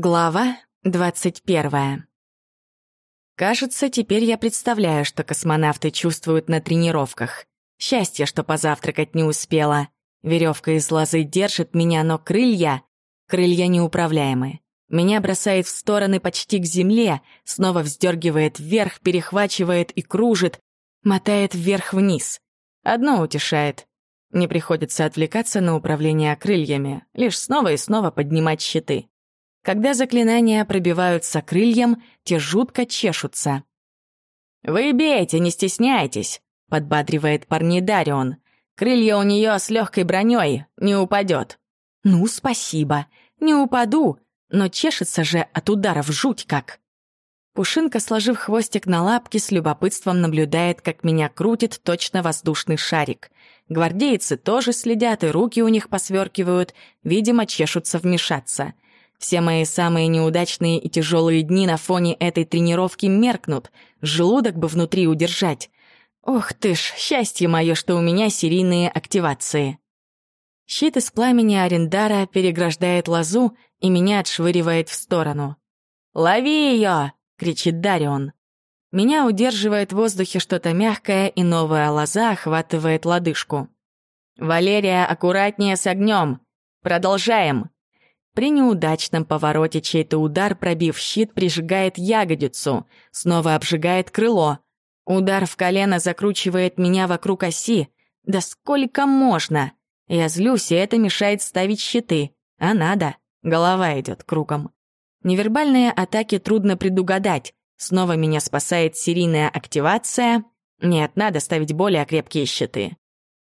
Глава двадцать первая. Кажется, теперь я представляю, что космонавты чувствуют на тренировках. Счастье, что позавтракать не успела. Веревка из лозы держит меня, но крылья... Крылья неуправляемы. Меня бросает в стороны почти к земле, снова вздергивает вверх, перехвачивает и кружит, мотает вверх-вниз. Одно утешает. Не приходится отвлекаться на управление крыльями, лишь снова и снова поднимать щиты. Когда заклинания пробиваются крыльям, те жутко чешутся. «Вы бейте, не стесняйтесь», — подбадривает парни Дарион. «Крылья у нее с легкой броней, не упадет». «Ну, спасибо. Не упаду, но чешется же от ударов жуть как». Пушинка, сложив хвостик на лапки, с любопытством наблюдает, как меня крутит точно воздушный шарик. Гвардейцы тоже следят, и руки у них посверкивают, видимо, чешутся вмешаться — все мои самые неудачные и тяжелые дни на фоне этой тренировки меркнут, желудок бы внутри удержать. Ох ты ж, счастье мое, что у меня серийные активации. Щит из пламени Арендара переграждает лозу и меня отшвыривает в сторону. «Лови ее!» — кричит Дарион. Меня удерживает в воздухе что-то мягкое, и новая лоза охватывает лодыжку. «Валерия, аккуратнее с огнем! Продолжаем!» При неудачном повороте чей-то удар, пробив щит, прижигает ягодицу, снова обжигает крыло. Удар в колено закручивает меня вокруг оси. Да сколько можно? Я злюсь, и это мешает ставить щиты. А надо. Голова идет кругом. Невербальные атаки трудно предугадать. Снова меня спасает серийная активация. Нет, надо ставить более крепкие щиты.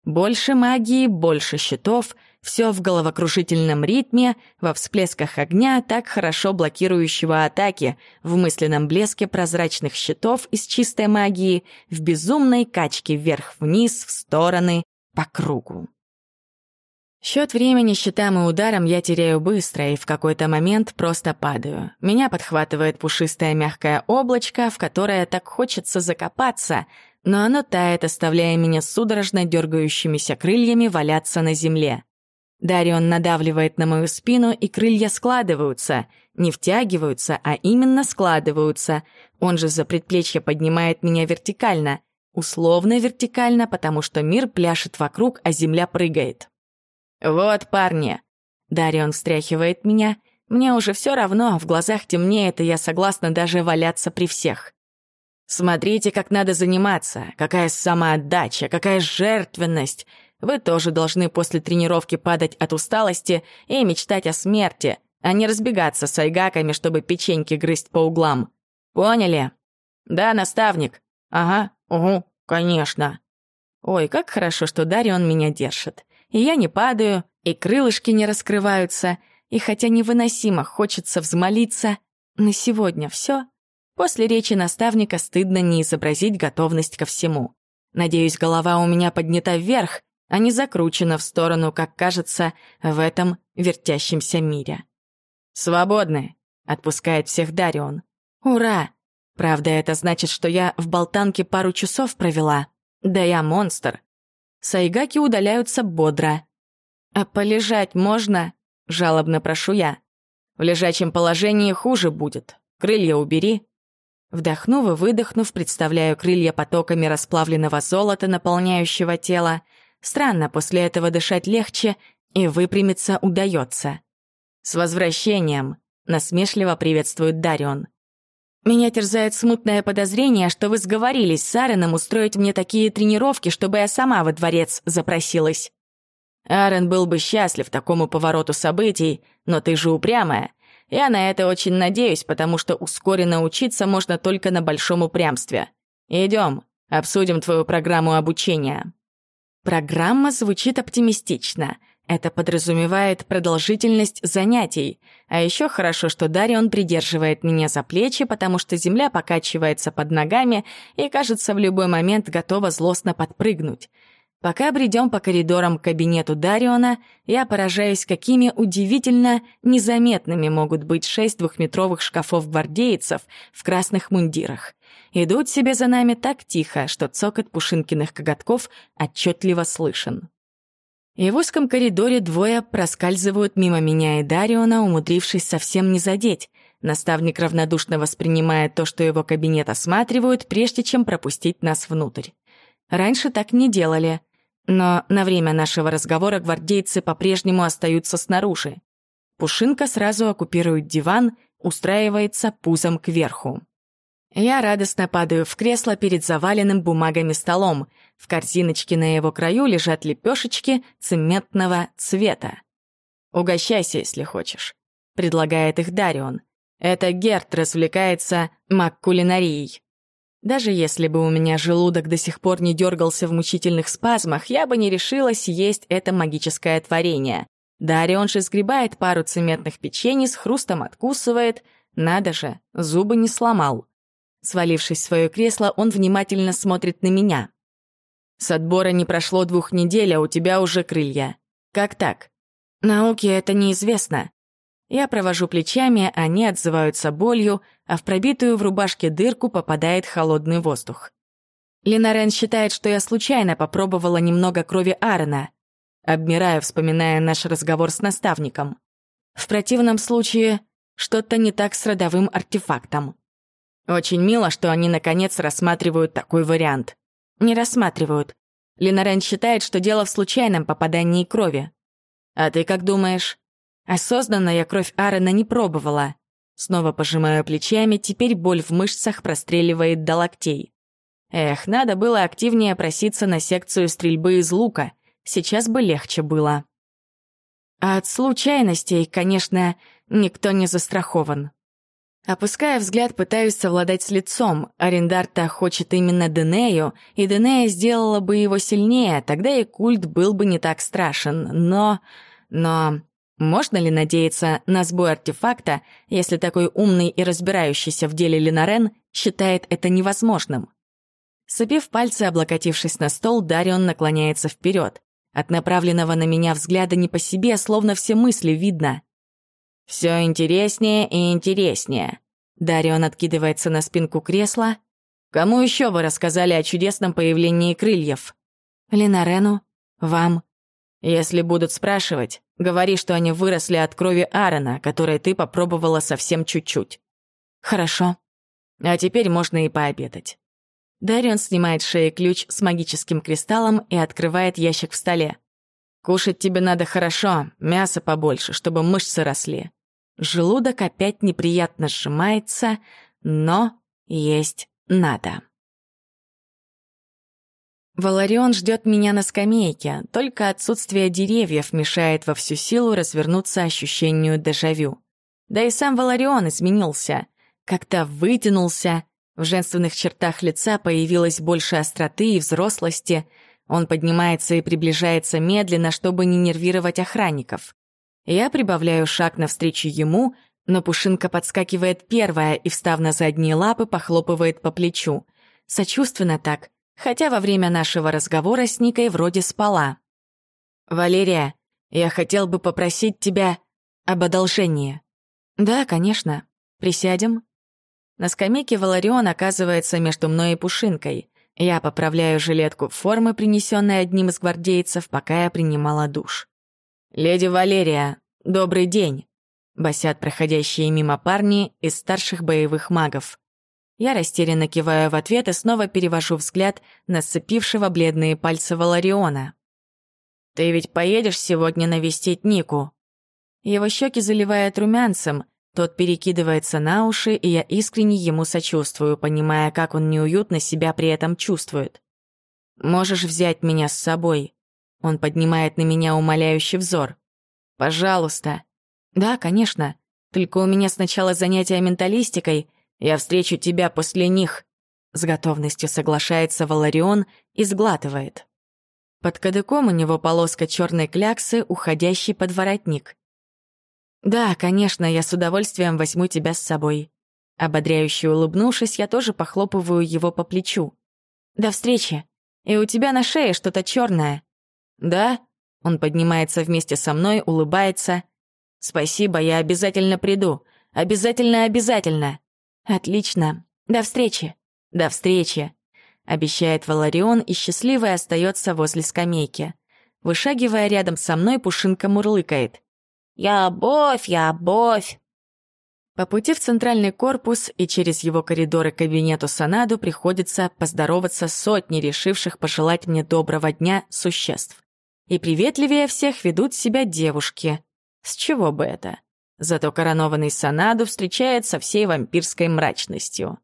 Больше магии, больше щитов — все в головокрушительном ритме, во всплесках огня, так хорошо блокирующего атаки, в мысленном блеске прозрачных щитов из чистой магии, в безумной качке вверх-вниз, в стороны, по кругу. Счет времени щитам и ударом я теряю быстро и в какой-то момент просто падаю. Меня подхватывает пушистое мягкое облачко, в которое так хочется закопаться, но оно тает, оставляя меня судорожно дергающимися крыльями валяться на земле. Дарион надавливает на мою спину, и крылья складываются. Не втягиваются, а именно складываются. Он же за предплечье поднимает меня вертикально. Условно вертикально, потому что мир пляшет вокруг, а земля прыгает. «Вот, парни!» Дарион встряхивает меня. Мне уже все равно, в глазах темнеет, и я согласна даже валяться при всех. «Смотрите, как надо заниматься, какая самоотдача, какая жертвенность!» Вы тоже должны после тренировки падать от усталости и мечтать о смерти, а не разбегаться с айгаками, чтобы печеньки грызть по углам. Поняли? Да, наставник. Ага, угу, конечно. Ой, как хорошо, что Дарион меня держит. И я не падаю, и крылышки не раскрываются, и хотя невыносимо хочется взмолиться, на сегодня все. После речи наставника стыдно не изобразить готовность ко всему. Надеюсь, голова у меня поднята вверх, а не закручена в сторону, как кажется, в этом вертящемся мире. «Свободны!» — отпускает всех Дарион. «Ура! Правда, это значит, что я в болтанке пару часов провела. Да я монстр!» Сайгаки удаляются бодро. «А полежать можно?» — жалобно прошу я. «В лежачем положении хуже будет. Крылья убери». Вдохнув и выдохнув, представляю крылья потоками расплавленного золота, наполняющего тело, Странно, после этого дышать легче и выпрямиться удается. «С возвращением!» — насмешливо приветствует Дарион. «Меня терзает смутное подозрение, что вы сговорились с Аароном устроить мне такие тренировки, чтобы я сама во дворец запросилась». Аарон был бы счастлив такому повороту событий, но ты же упрямая. Я на это очень надеюсь, потому что ускоренно учиться можно только на большом упрямстве. Идем, обсудим твою программу обучения. Программа звучит оптимистично. Это подразумевает продолжительность занятий. А еще хорошо, что Дарион придерживает меня за плечи, потому что земля покачивается под ногами и, кажется, в любой момент готова злостно подпрыгнуть. Пока бредем по коридорам к кабинету Дариона, я поражаюсь, какими удивительно незаметными могут быть шесть двухметровых шкафов гвардейцев в красных мундирах. Идут себе за нами так тихо, что цокот Пушинкиных коготков отчетливо слышен. И в узком коридоре двое проскальзывают мимо меня и Дариона, умудрившись совсем не задеть. Наставник равнодушно воспринимает то, что его кабинет осматривают, прежде чем пропустить нас внутрь. Раньше так не делали, но на время нашего разговора гвардейцы по-прежнему остаются снаружи. Пушинка сразу оккупирует диван, устраивается пузом кверху. Я радостно падаю в кресло перед заваленным бумагами столом. В корзиночке на его краю лежат лепешечки цементного цвета. «Угощайся, если хочешь», — предлагает их Дарион. «Это Герт развлекается мак-кулинарией». Даже если бы у меня желудок до сих пор не дергался в мучительных спазмах, я бы не решилась есть это магическое творение. Дарион же сгребает пару цементных печений, с хрустом откусывает. Надо же, зубы не сломал. Свалившись в свое кресло, он внимательно смотрит на меня. «С отбора не прошло двух недель, а у тебя уже крылья. Как так?» «Науке это неизвестно». Я провожу плечами, они отзываются болью, а в пробитую в рубашке дырку попадает холодный воздух. Ленарен считает, что я случайно попробовала немного крови Аарона. Обмираю, вспоминая наш разговор с наставником. В противном случае что-то не так с родовым артефактом. Очень мило, что они, наконец, рассматривают такой вариант. Не рассматривают. Ленарен считает, что дело в случайном попадании крови. А ты как думаешь? Осознанно я кровь Аарона не пробовала. Снова пожимаю плечами, теперь боль в мышцах простреливает до локтей. Эх, надо было активнее проситься на секцию стрельбы из лука. Сейчас бы легче было. От случайностей, конечно, никто не застрахован. Опуская взгляд, пытаюсь совладать с лицом. Арендарта хочет именно Денею, и Денея сделала бы его сильнее, тогда и культ был бы не так страшен. Но... но... Можно ли надеяться на сбой артефакта, если такой умный и разбирающийся в деле Ленарен считает это невозможным? Сопив пальцы, облокотившись на стол, Дарион наклоняется вперед. От направленного на меня взгляда не по себе, словно все мысли видно. Все интереснее и интереснее. Дарион откидывается на спинку кресла. Кому еще вы рассказали о чудесном появлении крыльев? Ленарену, вам. Если будут спрашивать, говори, что они выросли от крови Аарона, которой ты попробовала совсем чуть-чуть. Хорошо. А теперь можно и пообедать. Дарион снимает с ключ с магическим кристаллом и открывает ящик в столе. Кушать тебе надо хорошо, мясо побольше, чтобы мышцы росли. Желудок опять неприятно сжимается, но есть надо. Валарион ждет меня на скамейке, только отсутствие деревьев мешает во всю силу развернуться ощущению дежавю. Да и сам Валарион изменился, как-то вытянулся, в женственных чертах лица появилось больше остроты и взрослости — он поднимается и приближается медленно, чтобы не нервировать охранников. Я прибавляю шаг навстречу ему, но Пушинка подскакивает первая и, встав на задние лапы, похлопывает по плечу. Сочувственно так, хотя во время нашего разговора с Никой вроде спала. «Валерия, я хотел бы попросить тебя об одолжении». «Да, конечно. Присядем». На скамейке Валарион оказывается между мной и Пушинкой. Я поправляю жилетку формы, принесенной одним из гвардейцев, пока я принимала душ. «Леди Валерия, добрый день!» — басят проходящие мимо парни из старших боевых магов. Я растерянно киваю в ответ и снова перевожу взгляд на сцепившего бледные пальцы Валариона. «Ты ведь поедешь сегодня навестить Нику?» Его щеки заливают румянцем, тот перекидывается на уши, и я искренне ему сочувствую, понимая, как он неуютно себя при этом чувствует. «Можешь взять меня с собой?» Он поднимает на меня умоляющий взор. «Пожалуйста». «Да, конечно. Только у меня сначала занятия менталистикой. Я встречу тебя после них». С готовностью соглашается Валарион и сглатывает. Под кадыком у него полоска черной кляксы, уходящий под воротник. «Да, конечно, я с удовольствием возьму тебя с собой». Ободряюще улыбнувшись, я тоже похлопываю его по плечу. «До встречи. И у тебя на шее что-то черное. «Да?» Он поднимается вместе со мной, улыбается. «Спасибо, я обязательно приду. Обязательно-обязательно». «Отлично. До встречи». «До встречи», — обещает Валарион и счастливый остается возле скамейки. Вышагивая рядом со мной, Пушинка мурлыкает. «Я обовь, я обовь!» По пути в центральный корпус и через его коридоры к кабинету Санаду приходится поздороваться сотни решивших пожелать мне доброго дня существ. И приветливее всех ведут себя девушки. С чего бы это? Зато коронованный Санаду встречает со всей вампирской мрачностью.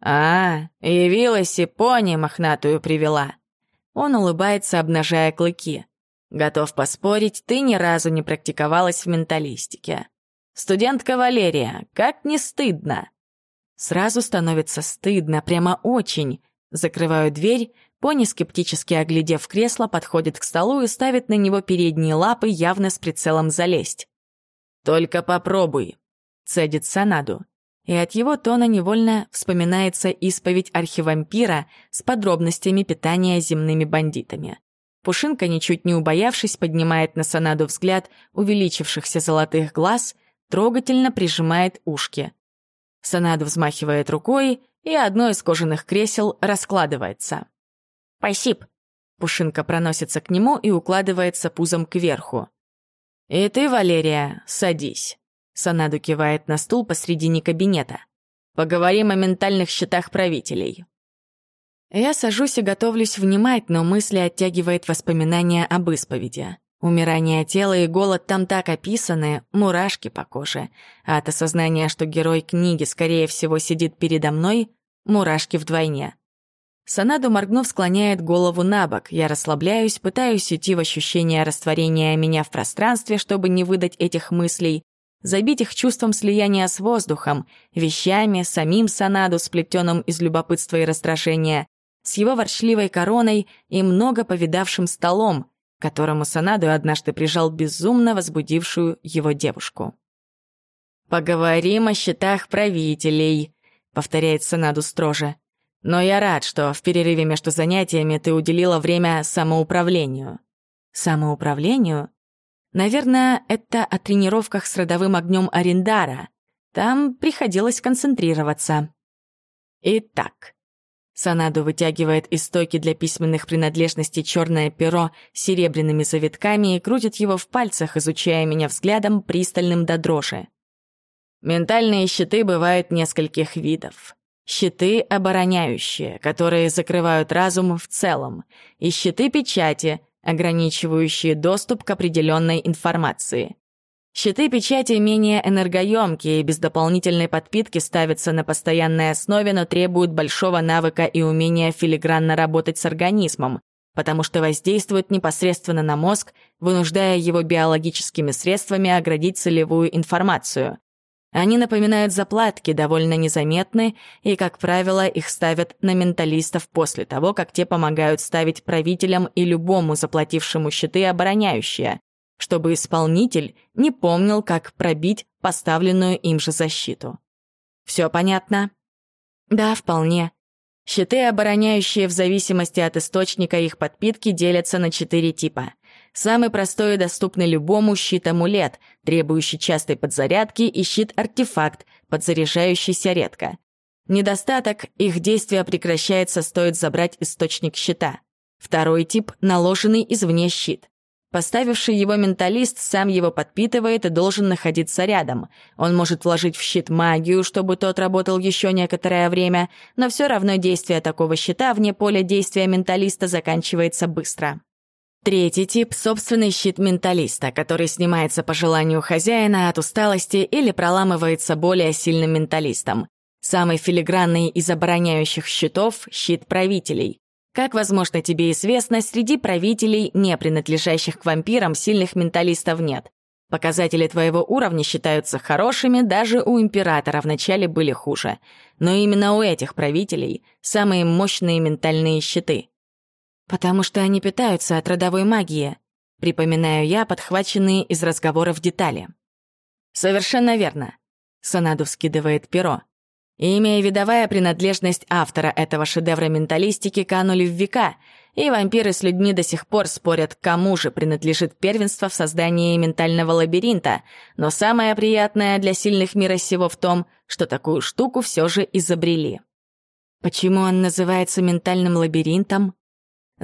«А, явилась и пони мохнатую привела». Он улыбается, обнажая клыки. «Готов поспорить, ты ни разу не практиковалась в менталистике. Студентка Валерия, как не стыдно!» Сразу становится стыдно, прямо очень. Закрываю дверь, пони, скептически оглядев кресло, подходит к столу и ставит на него передние лапы, явно с прицелом залезть. «Только попробуй», — цедит Санаду. И от его тона невольно вспоминается исповедь архивампира с подробностями питания земными бандитами. Пушинка, ничуть не убоявшись, поднимает на Санаду взгляд увеличившихся золотых глаз, трогательно прижимает ушки. Санаду взмахивает рукой, и одно из кожаных кресел раскладывается. «Спасибо!» Пушинка проносится к нему и укладывается пузом кверху. «И ты, Валерия, садись». Санаду кивает на стул посредине кабинета. «Поговорим о ментальных счетах правителей». Я сажусь и готовлюсь внимать, но мысли оттягивает воспоминания об исповеди. Умирание тела и голод там так описаны, мурашки по коже. А от осознания, что герой книги, скорее всего, сидит передо мной, мурашки вдвойне. Санаду, моргнув, склоняет голову на бок. Я расслабляюсь, пытаюсь уйти в ощущение растворения меня в пространстве, чтобы не выдать этих мыслей, забить их чувством слияния с воздухом, вещами, самим Санаду, сплетенным из любопытства и раздражения, с его ворчливой короной и много повидавшим столом, которому Санаду однажды прижал безумно возбудившую его девушку. «Поговорим о счетах правителей», — повторяет Санаду строже. Но я рад, что в перерыве между занятиями ты уделила время самоуправлению. Самоуправлению? Наверное, это о тренировках с родовым огнем Арендара. Там приходилось концентрироваться. Итак, Санаду вытягивает из стойки для письменных принадлежностей черное перо с серебряными завитками и крутит его в пальцах, изучая меня взглядом, пристальным до дрожи. Ментальные щиты бывают нескольких видов. Щиты обороняющие, которые закрывают разум в целом, и щиты печати, ограничивающие доступ к определенной информации. Щиты печати менее энергоемкие и без дополнительной подпитки ставятся на постоянной основе, но требуют большого навыка и умения филигранно работать с организмом, потому что воздействуют непосредственно на мозг, вынуждая его биологическими средствами оградить целевую информацию. Они напоминают заплатки, довольно незаметны, и, как правило, их ставят на менталистов после того, как те помогают ставить правителям и любому заплатившему щиты обороняющие, чтобы исполнитель не помнил, как пробить поставленную им же защиту. Все понятно? Да, вполне. Щиты, обороняющие в зависимости от источника их подпитки, делятся на четыре типа — Самый простой и доступный любому щит-амулет, требующий частой подзарядки, и щит-артефакт, подзаряжающийся редко. Недостаток — их действие прекращается, стоит забрать источник щита. Второй тип — наложенный извне щит. Поставивший его менталист сам его подпитывает и должен находиться рядом. Он может вложить в щит магию, чтобы тот работал еще некоторое время, но все равно действие такого щита вне поля действия менталиста заканчивается быстро. Третий тип — собственный щит менталиста, который снимается по желанию хозяина от усталости или проламывается более сильным менталистом. Самый филигранный из обороняющих щитов — щит правителей. Как, возможно, тебе известно, среди правителей, не принадлежащих к вампирам, сильных менталистов нет. Показатели твоего уровня считаются хорошими, даже у императора вначале были хуже. Но именно у этих правителей самые мощные ментальные щиты — «Потому что они питаются от родовой магии», припоминаю я подхваченные из разговоров детали. «Совершенно верно», — Санаду вскидывает перо. Имя и видовая принадлежность автора этого шедевра менталистики канули в века, и вампиры с людьми до сих пор спорят, кому же принадлежит первенство в создании ментального лабиринта, но самое приятное для сильных мира сего в том, что такую штуку все же изобрели. Почему он называется ментальным лабиринтом?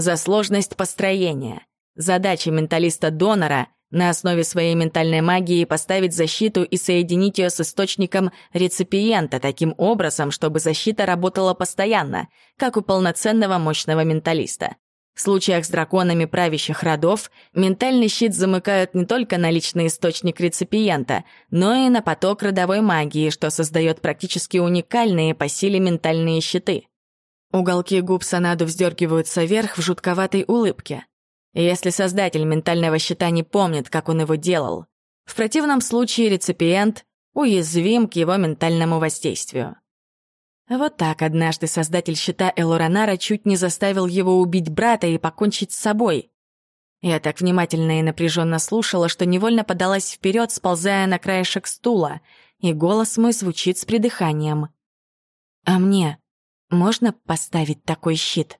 За сложность построения. Задача менталиста-донора — на основе своей ментальной магии поставить защиту и соединить ее с источником реципиента таким образом, чтобы защита работала постоянно, как у полноценного мощного менталиста. В случаях с драконами правящих родов ментальный щит замыкают не только на личный источник реципиента, но и на поток родовой магии, что создает практически уникальные по силе ментальные щиты. Уголки губ Санаду вздергиваются вверх в жутковатой улыбке. Если создатель ментального щита не помнит, как он его делал, в противном случае реципиент уязвим к его ментальному воздействию. Вот так однажды создатель щита Элоранара чуть не заставил его убить брата и покончить с собой. Я так внимательно и напряженно слушала, что невольно подалась вперед, сползая на краешек стула, и голос мой звучит с придыханием. «А мне можно поставить такой щит?»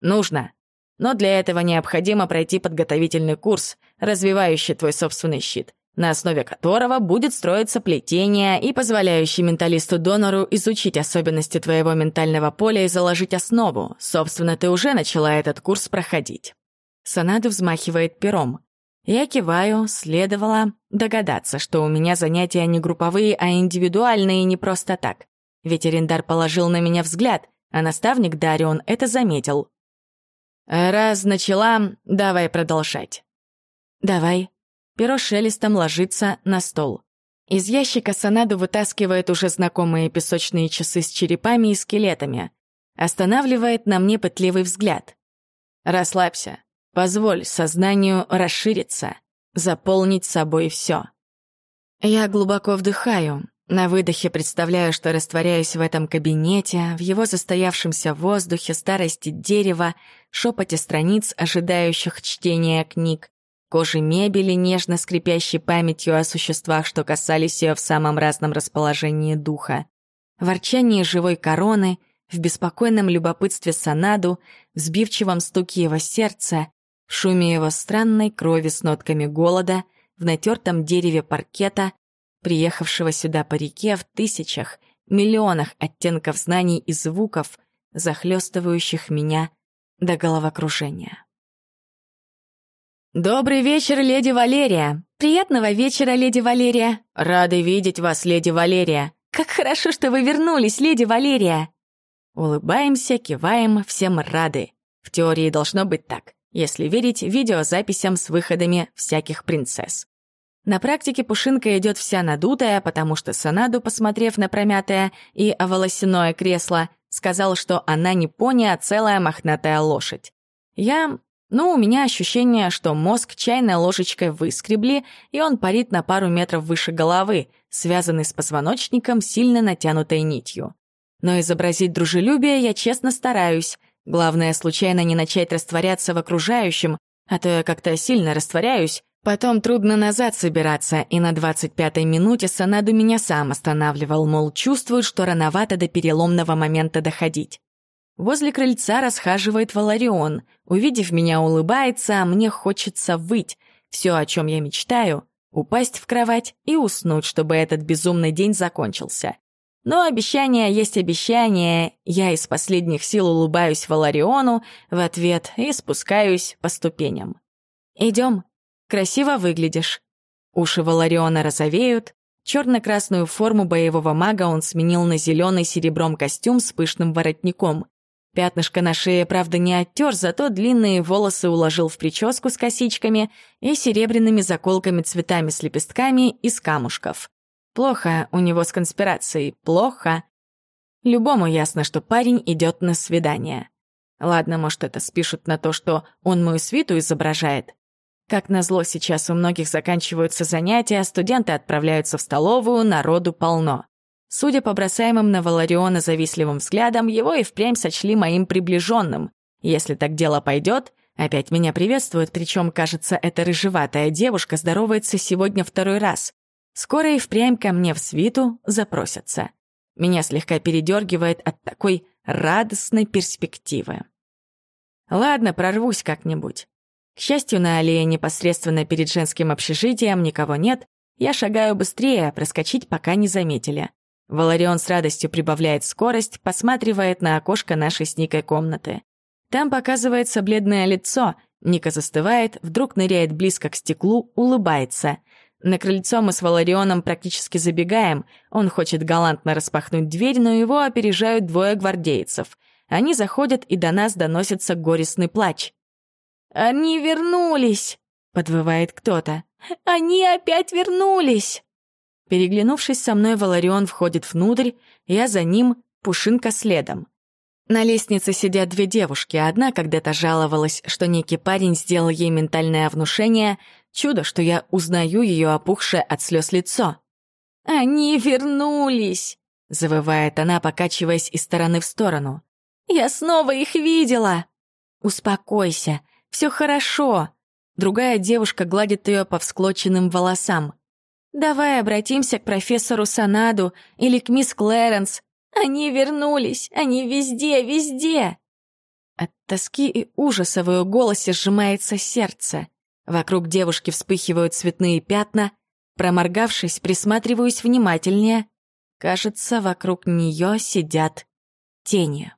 «Нужно. Но для этого необходимо пройти подготовительный курс, развивающий твой собственный щит на основе которого будет строиться плетение и позволяющий менталисту-донору изучить особенности твоего ментального поля и заложить основу. Собственно, ты уже начала этот курс проходить. Санаду взмахивает пером. Я киваю, следовало догадаться, что у меня занятия не групповые, а индивидуальные не просто так. Ведь Арендар положил на меня взгляд, а наставник Дарион это заметил. «Раз начала, давай продолжать». «Давай», Перо шелестом ложится на стол. Из ящика Санаду вытаскивает уже знакомые песочные часы с черепами и скелетами. Останавливает на мне пытливый взгляд. «Расслабься. Позволь сознанию расшириться, заполнить собой все. Я глубоко вдыхаю, на выдохе представляю, что растворяюсь в этом кабинете, в его застоявшемся воздухе, старости дерева, шепоте страниц, ожидающих чтения книг, кожи мебели, нежно скрипящей памятью о существах, что касались ее в самом разном расположении духа, ворчании живой короны, в беспокойном любопытстве Санаду, в сбивчивом стуке его сердца, в шуме его странной крови с нотками голода, в натертом дереве паркета, приехавшего сюда по реке в тысячах, миллионах оттенков знаний и звуков, захлестывающих меня до головокружения. «Добрый вечер, леди Валерия!» «Приятного вечера, леди Валерия!» «Рады видеть вас, леди Валерия!» «Как хорошо, что вы вернулись, леди Валерия!» Улыбаемся, киваем, всем рады. В теории должно быть так, если верить видеозаписям с выходами всяких принцесс. На практике Пушинка идет вся надутая, потому что Санаду, посмотрев на промятое и оволосяное кресло, сказал, что она не пони, а целая мохнатая лошадь. Я ну, у меня ощущение, что мозг чайной ложечкой выскребли, и он парит на пару метров выше головы, связанный с позвоночником сильно натянутой нитью. Но изобразить дружелюбие я честно стараюсь. Главное, случайно не начать растворяться в окружающем, а то я как-то сильно растворяюсь, потом трудно назад собираться, и на 25-й минуте Санаду меня сам останавливал, мол, чувствует, что рановато до переломного момента доходить. Возле крыльца расхаживает Валарион. Увидев меня, улыбается, а мне хочется выть. Все, о чем я мечтаю — упасть в кровать и уснуть, чтобы этот безумный день закончился. Но обещание есть обещание. Я из последних сил улыбаюсь Валариону в ответ и спускаюсь по ступеням. Идем. Красиво выглядишь. Уши Валариона розовеют. Черно-красную форму боевого мага он сменил на зеленый серебром костюм с пышным воротником. Пятнышко на шее, правда, не оттер, зато длинные волосы уложил в прическу с косичками и серебряными заколками цветами с лепестками из камушков. Плохо у него с конспирацией, плохо. Любому ясно, что парень идет на свидание. Ладно, может, это спишут на то, что он мою свиту изображает. Как назло, сейчас у многих заканчиваются занятия, студенты отправляются в столовую, народу полно. Судя по бросаемым на Валариона завистливым взглядам, его и впрямь сочли моим приближенным. Если так дело пойдет, опять меня приветствуют, причем, кажется, эта рыжеватая девушка здоровается сегодня второй раз. Скоро и впрямь ко мне в свиту запросятся. Меня слегка передергивает от такой радостной перспективы. Ладно, прорвусь как-нибудь. К счастью, на аллее непосредственно перед женским общежитием никого нет, я шагаю быстрее, а проскочить пока не заметили. Валарион с радостью прибавляет скорость, посматривает на окошко нашей с Никой комнаты. Там показывается бледное лицо, Ника застывает, вдруг ныряет близко к стеклу, улыбается. На крыльцо мы с Валарионом практически забегаем. Он хочет галантно распахнуть дверь, но его опережают двое гвардейцев. Они заходят, и до нас доносится горестный плач. «Они вернулись!» — подвывает кто-то. «Они опять вернулись!» Переглянувшись со мной, Валарион входит внутрь, я за ним, Пушинка следом. На лестнице сидят две девушки. Одна когда-то жаловалась, что некий парень сделал ей ментальное внушение. Чудо, что я узнаю ее опухшее от слез лицо. «Они вернулись!» — завывает она, покачиваясь из стороны в сторону. «Я снова их видела!» «Успокойся, все хорошо!» Другая девушка гладит ее по всклоченным волосам. «Давай обратимся к профессору Санаду или к мисс Клэренс. Они вернулись, они везде, везде!» От тоски и ужаса в ее голосе сжимается сердце. Вокруг девушки вспыхивают цветные пятна. Проморгавшись, присматриваюсь внимательнее. Кажется, вокруг нее сидят тени.